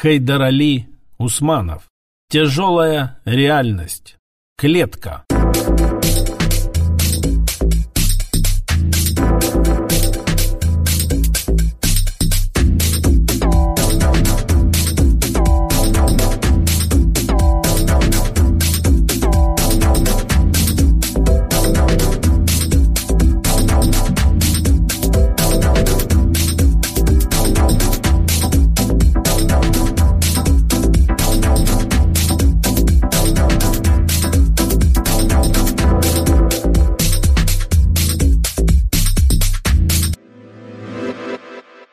Хайдарали Усманов. Тяжелая реальность. Клетка.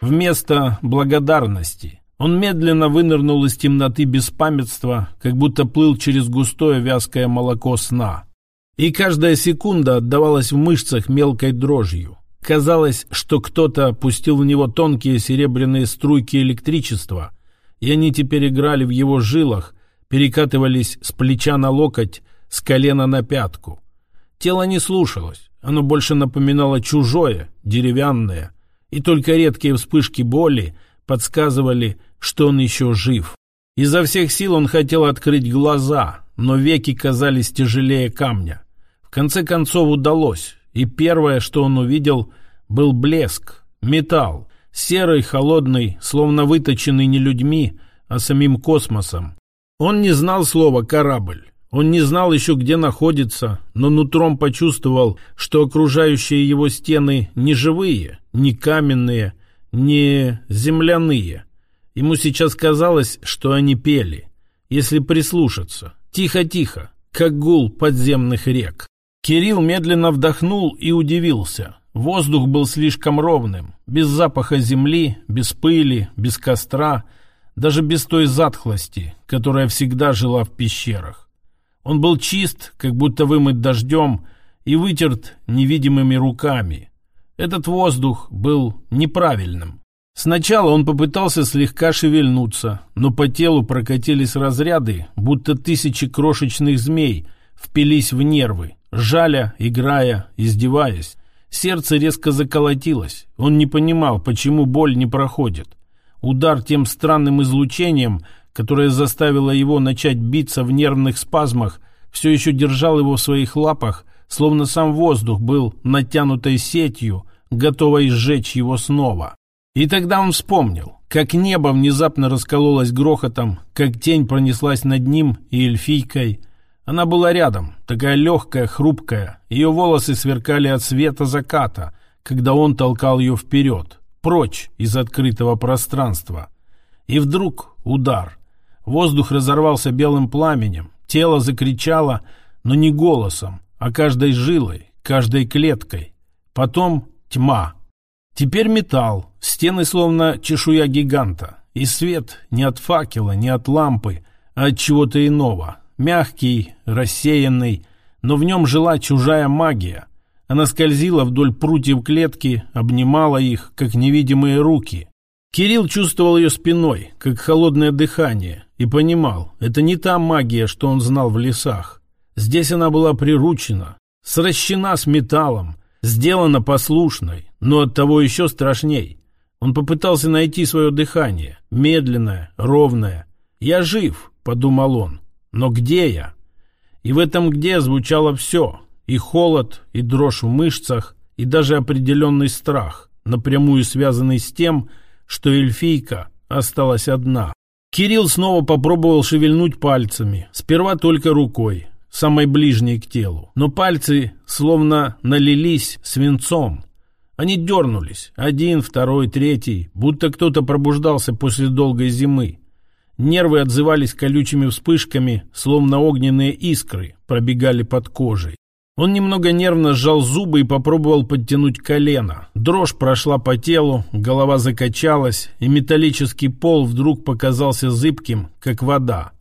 Вместо благодарности он медленно вынырнул из темноты беспамятства, как будто плыл через густое вязкое молоко сна. И каждая секунда отдавалась в мышцах мелкой дрожью. Казалось, что кто-то пустил в него тонкие серебряные струйки электричества, и они теперь играли в его жилах, перекатывались с плеча на локоть, с колена на пятку. Тело не слушалось, оно больше напоминало чужое, деревянное, и только редкие вспышки боли подсказывали, что он еще жив. Изо всех сил он хотел открыть глаза, но веки казались тяжелее камня. В конце концов удалось, и первое, что он увидел, был блеск, металл, серый, холодный, словно выточенный не людьми, а самим космосом. Он не знал слова «корабль», он не знал еще, где находится, но нутром почувствовал, что окружающие его стены не живые, не каменные, не земляные. Ему сейчас казалось, что они пели, если прислушаться. Тихо-тихо, как гул подземных рек. Кирилл медленно вдохнул и удивился. Воздух был слишком ровным, без запаха земли, без пыли, без костра, даже без той затхлости, которая всегда жила в пещерах. Он был чист, как будто вымыт дождем, и вытерт невидимыми руками. Этот воздух был неправильным. Сначала он попытался слегка шевельнуться, но по телу прокатились разряды, будто тысячи крошечных змей впились в нервы, жаля, играя, издеваясь. Сердце резко заколотилось. Он не понимал, почему боль не проходит. Удар тем странным излучением которая заставила его начать биться в нервных спазмах, все еще держал его в своих лапах, словно сам воздух был натянутой сетью, готовой сжечь его снова. И тогда он вспомнил, как небо внезапно раскололось грохотом, как тень пронеслась над ним и эльфийкой. Она была рядом, такая легкая, хрупкая, ее волосы сверкали от света заката, когда он толкал ее вперед, прочь из открытого пространства. И вдруг удар — Воздух разорвался белым пламенем, тело закричало, но не голосом, а каждой жилой, каждой клеткой. Потом тьма. Теперь металл, стены словно чешуя гиганта, и свет не от факела, не от лампы, а от чего-то иного. Мягкий, рассеянный, но в нем жила чужая магия. Она скользила вдоль прутьев клетки, обнимала их, как невидимые руки. Кирилл чувствовал ее спиной, как холодное дыхание, и понимал, это не та магия, что он знал в лесах. Здесь она была приручена, сращена с металлом, сделана послушной, но оттого еще страшней. Он попытался найти свое дыхание, медленное, ровное. «Я жив», — подумал он, — «но где я?» И в этом «где» звучало все, и холод, и дрожь в мышцах, и даже определенный страх, напрямую связанный с тем, что эльфийка осталась одна. Кирилл снова попробовал шевельнуть пальцами, сперва только рукой, самой ближней к телу. Но пальцы словно налились свинцом. Они дернулись, один, второй, третий, будто кто-то пробуждался после долгой зимы. Нервы отзывались колючими вспышками, словно огненные искры пробегали под кожей. Он немного нервно сжал зубы и попробовал подтянуть колено. Дрожь прошла по телу, голова закачалась, и металлический пол вдруг показался зыбким, как вода.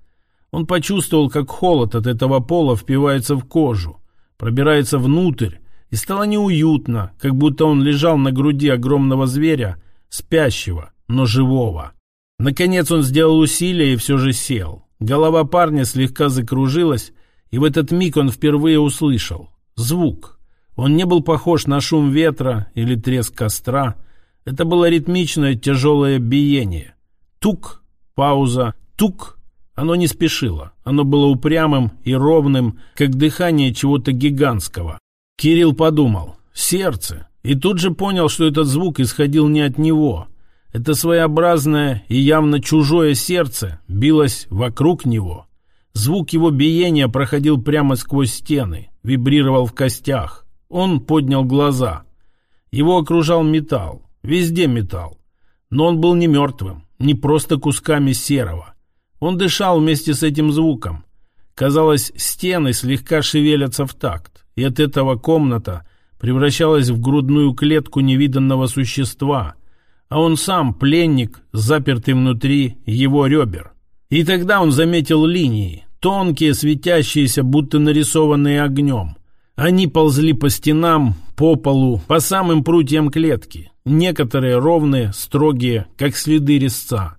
Он почувствовал, как холод от этого пола впивается в кожу, пробирается внутрь, и стало неуютно, как будто он лежал на груди огромного зверя, спящего, но живого. Наконец он сделал усилие и все же сел. Голова парня слегка закружилась, и в этот миг он впервые услышал звук. Он не был похож на шум ветра или треск костра. Это было ритмичное тяжелое биение. Тук, пауза, тук. Оно не спешило. Оно было упрямым и ровным, как дыхание чего-то гигантского. Кирилл подумал. Сердце. И тут же понял, что этот звук исходил не от него. Это своеобразное и явно чужое сердце билось вокруг него. Звук его биения проходил прямо сквозь стены, вибрировал в костях. Он поднял глаза. Его окружал металл, везде металл. Но он был не мертвым, не просто кусками серого. Он дышал вместе с этим звуком. Казалось, стены слегка шевелятся в такт, и от этого комната превращалась в грудную клетку невиданного существа, а он сам пленник, запертый внутри его ребер. И тогда он заметил линии, тонкие, светящиеся, будто нарисованные огнем. Они ползли по стенам, по полу, по самым прутьям клетки. Некоторые ровные, строгие, как следы резца.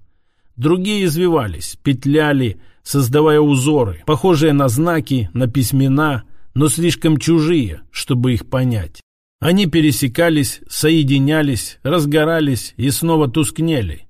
Другие извивались, петляли, создавая узоры, похожие на знаки, на письмена, но слишком чужие, чтобы их понять. Они пересекались, соединялись, разгорались и снова тускнели.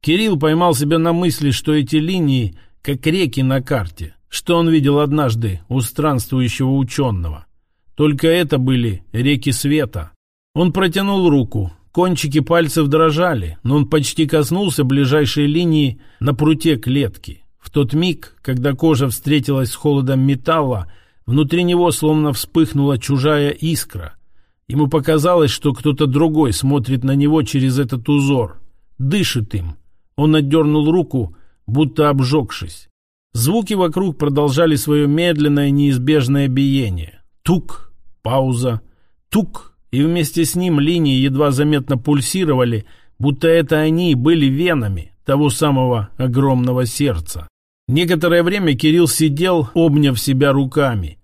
Кирилл поймал себя на мысли, что эти линии как реки на карте, что он видел однажды у странствующего ученого. Только это были реки света. Он протянул руку, кончики пальцев дрожали, но он почти коснулся ближайшей линии на пруте клетки. В тот миг, когда кожа встретилась с холодом металла, внутри него словно вспыхнула чужая искра – Ему показалось, что кто-то другой смотрит на него через этот узор, дышит им. Он отдернул руку, будто обжегшись. Звуки вокруг продолжали свое медленное неизбежное биение. Тук, пауза, тук, и вместе с ним линии едва заметно пульсировали, будто это они были венами того самого огромного сердца. Некоторое время Кирилл сидел, обняв себя руками,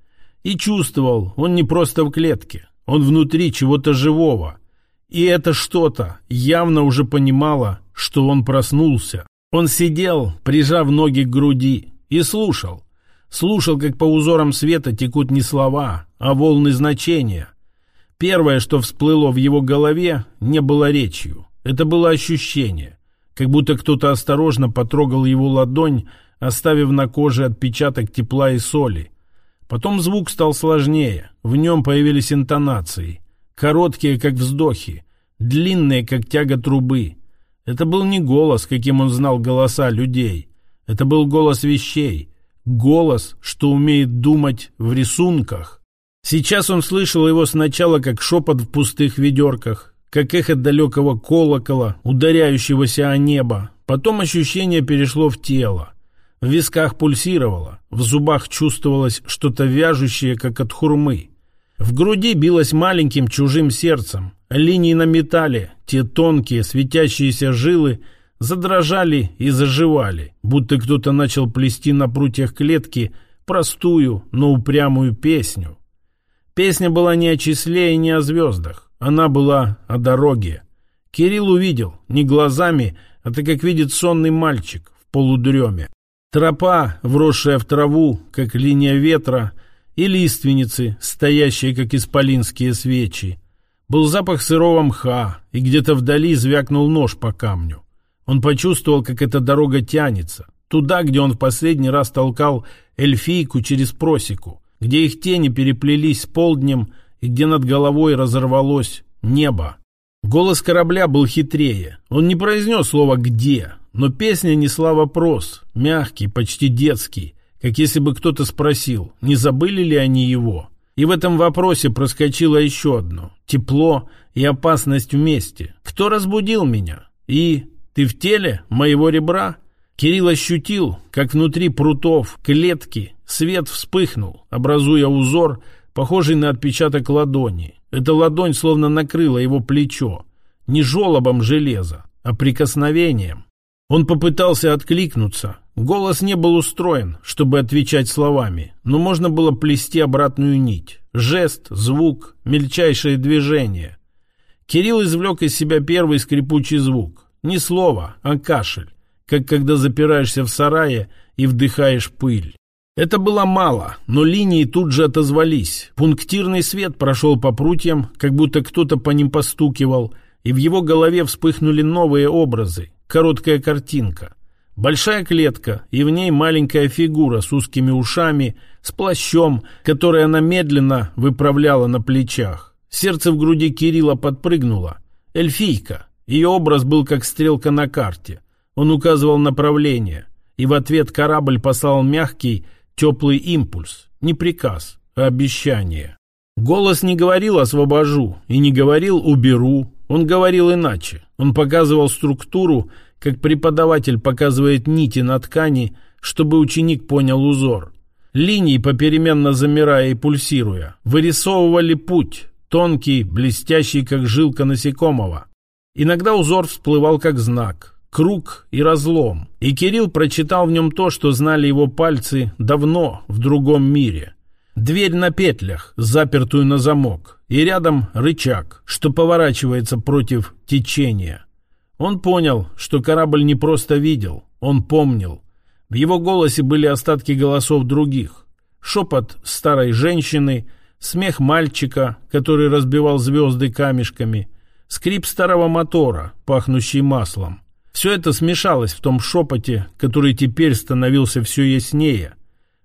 и чувствовал, он не просто в клетке. Он внутри чего-то живого. И это что-то явно уже понимало, что он проснулся. Он сидел, прижав ноги к груди, и слушал. Слушал, как по узорам света текут не слова, а волны значения. Первое, что всплыло в его голове, не было речью. Это было ощущение, как будто кто-то осторожно потрогал его ладонь, оставив на коже отпечаток тепла и соли. Потом звук стал сложнее, в нем появились интонации, короткие, как вздохи, длинные, как тяга трубы. Это был не голос, каким он знал голоса людей. Это был голос вещей, голос, что умеет думать в рисунках. Сейчас он слышал его сначала как шепот в пустых ведерках, как эхо далекого колокола, ударяющегося о небо. Потом ощущение перешло в тело. В висках пульсировало, в зубах чувствовалось что-то вяжущее, как от хурмы. В груди билось маленьким чужим сердцем. Линии на металле, те тонкие светящиеся жилы, задрожали и заживали, будто кто-то начал плести на прутьях клетки простую, но упрямую песню. Песня была не о числе и не о звездах. Она была о дороге. Кирилл увидел, не глазами, а так как видит сонный мальчик в полудреме. Тропа, вросшая в траву, как линия ветра, и лиственницы, стоящие, как исполинские свечи. Был запах сырого мха, и где-то вдали звякнул нож по камню. Он почувствовал, как эта дорога тянется, туда, где он в последний раз толкал эльфийку через просеку, где их тени переплелись с полднем и где над головой разорвалось небо. Голос корабля был хитрее. Он не произнес слово «где», но песня несла вопрос, мягкий, почти детский, как если бы кто-то спросил, не забыли ли они его. И в этом вопросе проскочило еще одно. Тепло и опасность вместе. Кто разбудил меня? И ты в теле моего ребра? Кирилл ощутил, как внутри прутов, клетки, свет вспыхнул, образуя узор, похожий на отпечаток ладони. Эта ладонь словно накрыла его плечо. Не желобом железа, а прикосновением. Он попытался откликнуться. Голос не был устроен, чтобы отвечать словами, но можно было плести обратную нить. Жест, звук, мельчайшее движение. Кирилл извлек из себя первый скрипучий звук. Не слово, а кашель, как когда запираешься в сарае и вдыхаешь пыль. Это было мало, но линии тут же отозвались. Пунктирный свет прошел по прутьям, как будто кто-то по ним постукивал, и в его голове вспыхнули новые образы, Короткая картинка. Большая клетка, и в ней маленькая фигура с узкими ушами, с плащом, который она медленно выправляла на плечах. Сердце в груди Кирилла подпрыгнуло. Эльфийка. Ее образ был как стрелка на карте. Он указывал направление, и в ответ корабль послал мягкий, теплый импульс. Не приказ, а обещание. Голос не говорил «освобожу» и не говорил «уберу». Он говорил иначе. Он показывал структуру, как преподаватель показывает нити на ткани, чтобы ученик понял узор. Линии, попеременно замирая и пульсируя, вырисовывали путь, тонкий, блестящий, как жилка насекомого. Иногда узор всплывал как знак, круг и разлом, и Кирилл прочитал в нем то, что знали его пальцы давно, в другом мире. Дверь на петлях, запертую на замок, и рядом рычаг, что поворачивается против течения. Он понял, что корабль не просто видел, он помнил. В его голосе были остатки голосов других. Шепот старой женщины, смех мальчика, который разбивал звезды камешками, скрип старого мотора, пахнущий маслом. Все это смешалось в том шепоте, который теперь становился все яснее,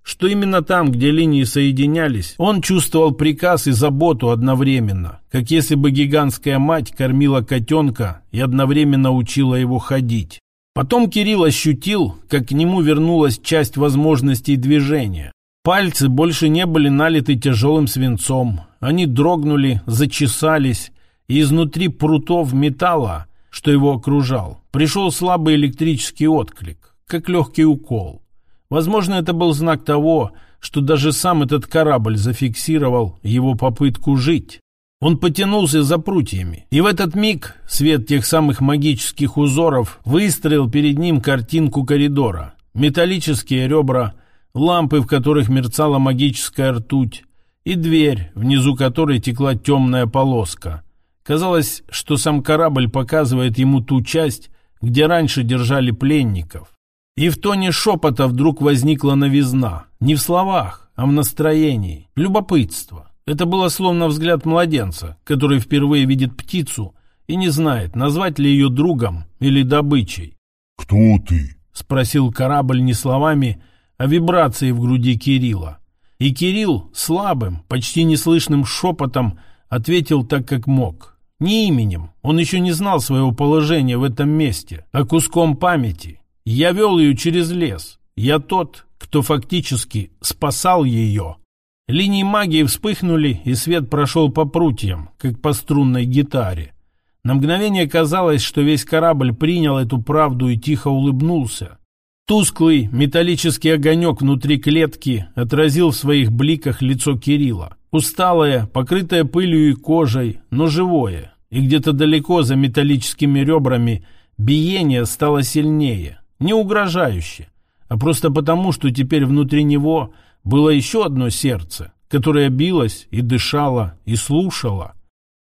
что именно там, где линии соединялись, он чувствовал приказ и заботу одновременно, как если бы гигантская мать кормила котенка и одновременно учила его ходить. Потом Кирилл ощутил, как к нему вернулась часть возможностей движения. Пальцы больше не были налиты тяжелым свинцом. Они дрогнули, зачесались, и изнутри прутов металла, что его окружал, пришел слабый электрический отклик, как легкий укол. Возможно, это был знак того, что даже сам этот корабль зафиксировал его попытку жить. Он потянулся за прутьями, и в этот миг свет тех самых магических узоров выстроил перед ним картинку коридора. Металлические ребра, лампы, в которых мерцала магическая ртуть, и дверь, внизу которой текла темная полоска. Казалось, что сам корабль показывает ему ту часть, где раньше держали пленников. И в тоне шепота вдруг возникла новизна. Не в словах, а в настроении. Любопытство. Это было словно взгляд младенца, который впервые видит птицу и не знает, назвать ли ее другом или добычей. «Кто ты?» — спросил корабль не словами, а вибрацией в груди Кирилла. И Кирилл слабым, почти неслышным шепотом ответил так, как мог. Не именем, он еще не знал своего положения в этом месте, а куском памяти, я вел ее через лес. Я тот, кто фактически спасал ее. Линии магии вспыхнули, и свет прошел по прутьям, как по струнной гитаре. На мгновение казалось, что весь корабль принял эту правду и тихо улыбнулся. Тусклый металлический огонек внутри клетки отразил в своих бликах лицо Кирилла. Усталое, покрытое пылью и кожей, но живое. И где-то далеко за металлическими ребрами биение стало сильнее не угрожающе, а просто потому, что теперь внутри него было еще одно сердце, которое билось и дышало, и слушало.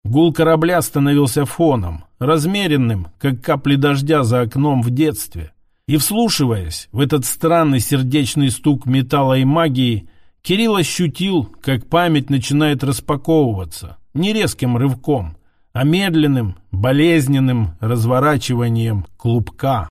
Гул корабля становился фоном, размеренным, как капли дождя за окном в детстве. И вслушиваясь в этот странный сердечный стук металла и магии, Кирилл ощутил, как память начинает распаковываться, не резким рывком, а медленным, болезненным разворачиванием клубка.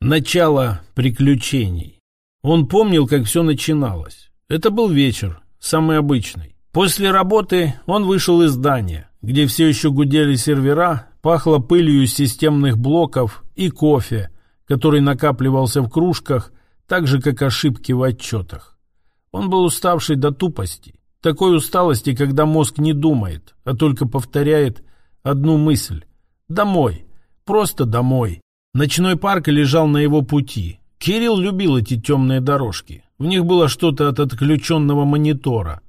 Начало приключений. Он помнил, как все начиналось. Это был вечер, самый обычный. После работы он вышел из здания, где все еще гудели сервера, пахло пылью системных блоков и кофе, который накапливался в кружках, так же, как ошибки в отчетах. Он был уставший до тупости. Такой усталости, когда мозг не думает, а только повторяет одну мысль. Домой. Просто домой. Ночной парк лежал на его пути. Кирилл любил эти темные дорожки. В них было что-то от отключенного монитора.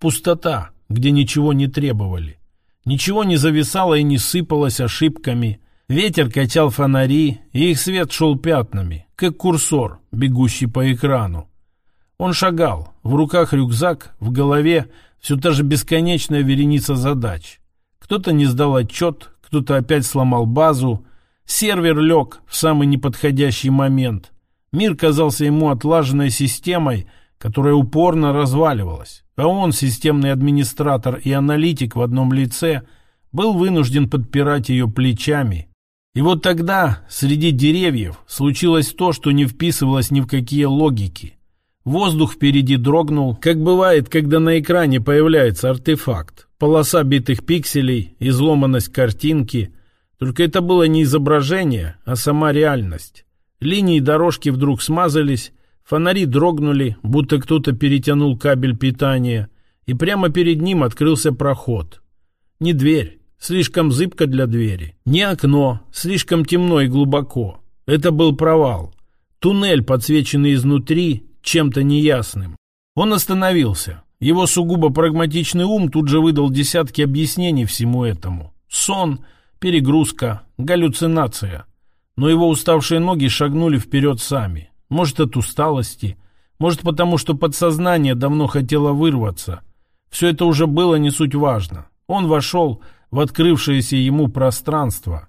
Пустота, где ничего не требовали. Ничего не зависало и не сыпалось ошибками. Ветер качал фонари, и их свет шел пятнами, как курсор, бегущий по экрану. Он шагал, в руках рюкзак, в голове все та же бесконечная вереница задач. Кто-то не сдал отчет, кто-то опять сломал базу, Сервер лег в самый неподходящий момент. Мир казался ему отлаженной системой, которая упорно разваливалась. А он, системный администратор и аналитик в одном лице, был вынужден подпирать ее плечами. И вот тогда среди деревьев случилось то, что не вписывалось ни в какие логики. Воздух впереди дрогнул, как бывает, когда на экране появляется артефакт. Полоса битых пикселей, изломанность картинки. Только это было не изображение, а сама реальность. Линии дорожки вдруг смазались, фонари дрогнули, будто кто-то перетянул кабель питания, и прямо перед ним открылся проход. Не дверь, слишком зыбко для двери. Не окно, слишком темно и глубоко. Это был провал. Туннель, подсвеченный изнутри, чем-то неясным. Он остановился. Его сугубо прагматичный ум тут же выдал десятки объяснений всему этому. Сон, перегрузка, галлюцинация. Но его уставшие ноги шагнули вперед сами. Может, от усталости, может, потому что подсознание давно хотело вырваться. Все это уже было не суть важно. Он вошел в открывшееся ему пространство.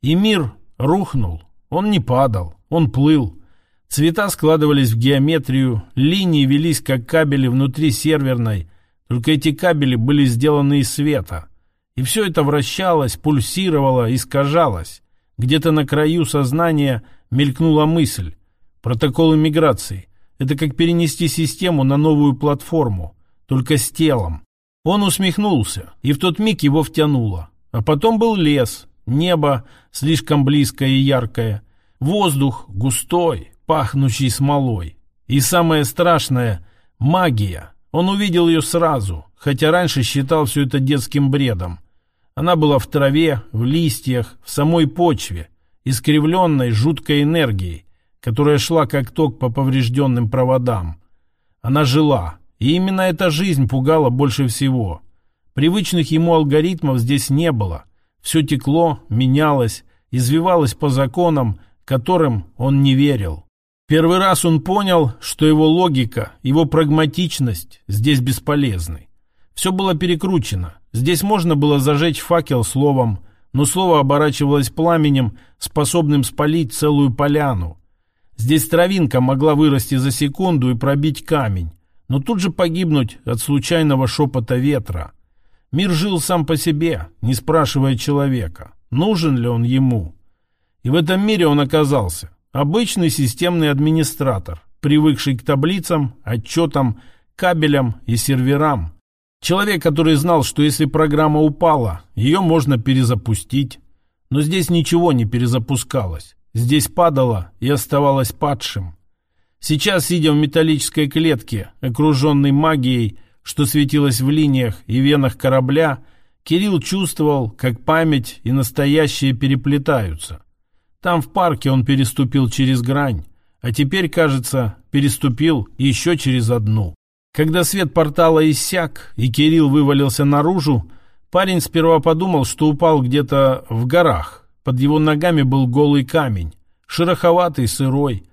И мир рухнул. Он не падал, он плыл. Цвета складывались в геометрию, линии велись как кабели внутри серверной, только эти кабели были сделаны из света. И все это вращалось, пульсировало, искажалось. Где-то на краю сознания мелькнула мысль. Протоколы миграции. Это как перенести систему на новую платформу, только с телом. Он усмехнулся, и в тот миг его втянуло. А потом был лес, небо слишком близкое и яркое, воздух густой, пахнущий смолой. И самое страшное — магия. Он увидел ее сразу, хотя раньше считал все это детским бредом. Она была в траве, в листьях, в самой почве, искривленной жуткой энергией, которая шла как ток по поврежденным проводам. Она жила, и именно эта жизнь пугала больше всего. Привычных ему алгоритмов здесь не было. Все текло, менялось, извивалось по законам, которым он не верил. Первый раз он понял, что его логика, его прагматичность здесь бесполезны. Все было перекручено. Здесь можно было зажечь факел словом, но слово оборачивалось пламенем, способным спалить целую поляну. Здесь травинка могла вырасти за секунду и пробить камень, но тут же погибнуть от случайного шепота ветра. Мир жил сам по себе, не спрашивая человека, нужен ли он ему. И в этом мире он оказался. Обычный системный администратор, привыкший к таблицам, отчетам, кабелям и серверам. Человек, который знал, что если программа упала, ее можно перезапустить. Но здесь ничего не перезапускалось. Здесь падало и оставалось падшим. Сейчас, сидя в металлической клетке, окруженной магией, что светилось в линиях и венах корабля, Кирилл чувствовал, как память и настоящее переплетаются. Там в парке он переступил через грань, а теперь, кажется, переступил еще через одну. Когда свет портала иссяк и Кирилл вывалился наружу, парень сперва подумал, что упал где-то в горах. Под его ногами был голый камень, шероховатый, сырой,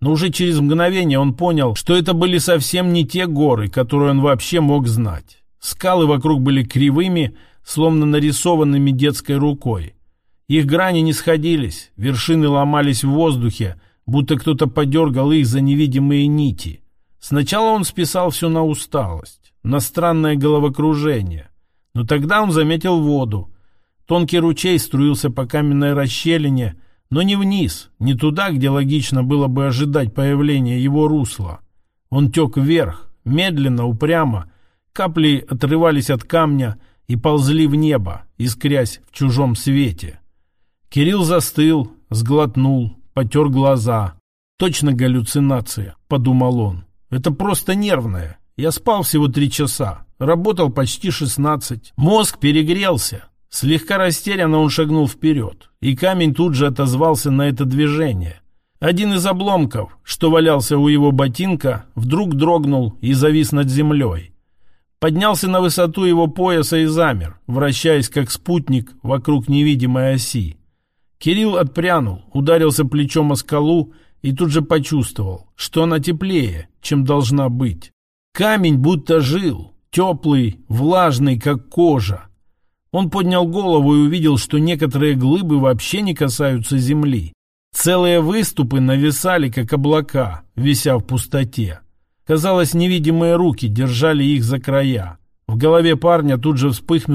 но уже через мгновение он понял, что это были совсем не те горы, которые он вообще мог знать. Скалы вокруг были кривыми, словно нарисованными детской рукой. Их грани не сходились, вершины ломались в воздухе, будто кто-то подергал их за невидимые нити. Сначала он списал все на усталость, на странное головокружение. Но тогда он заметил воду. Тонкий ручей струился по каменной расщелине, но не вниз, не туда, где логично было бы ожидать появления его русла. Он тек вверх, медленно, упрямо. Капли отрывались от камня и ползли в небо, искрясь в чужом свете. Кирилл застыл, сглотнул, потер глаза. «Точно галлюцинация», — подумал он. «Это просто нервное. Я спал всего три часа, работал почти шестнадцать. Мозг перегрелся, Слегка растерянно он шагнул вперед, и камень тут же отозвался на это движение. Один из обломков, что валялся у его ботинка, вдруг дрогнул и завис над землей. Поднялся на высоту его пояса и замер, вращаясь как спутник вокруг невидимой оси. Кирилл отпрянул, ударился плечом о скалу и тут же почувствовал, что она теплее, чем должна быть. Камень будто жил, теплый, влажный, как кожа, он поднял голову и увидел, что некоторые глыбы вообще не касаются земли. Целые выступы нависали, как облака, вися в пустоте. Казалось, невидимые руки держали их за края. В голове парня тут же вспыхнули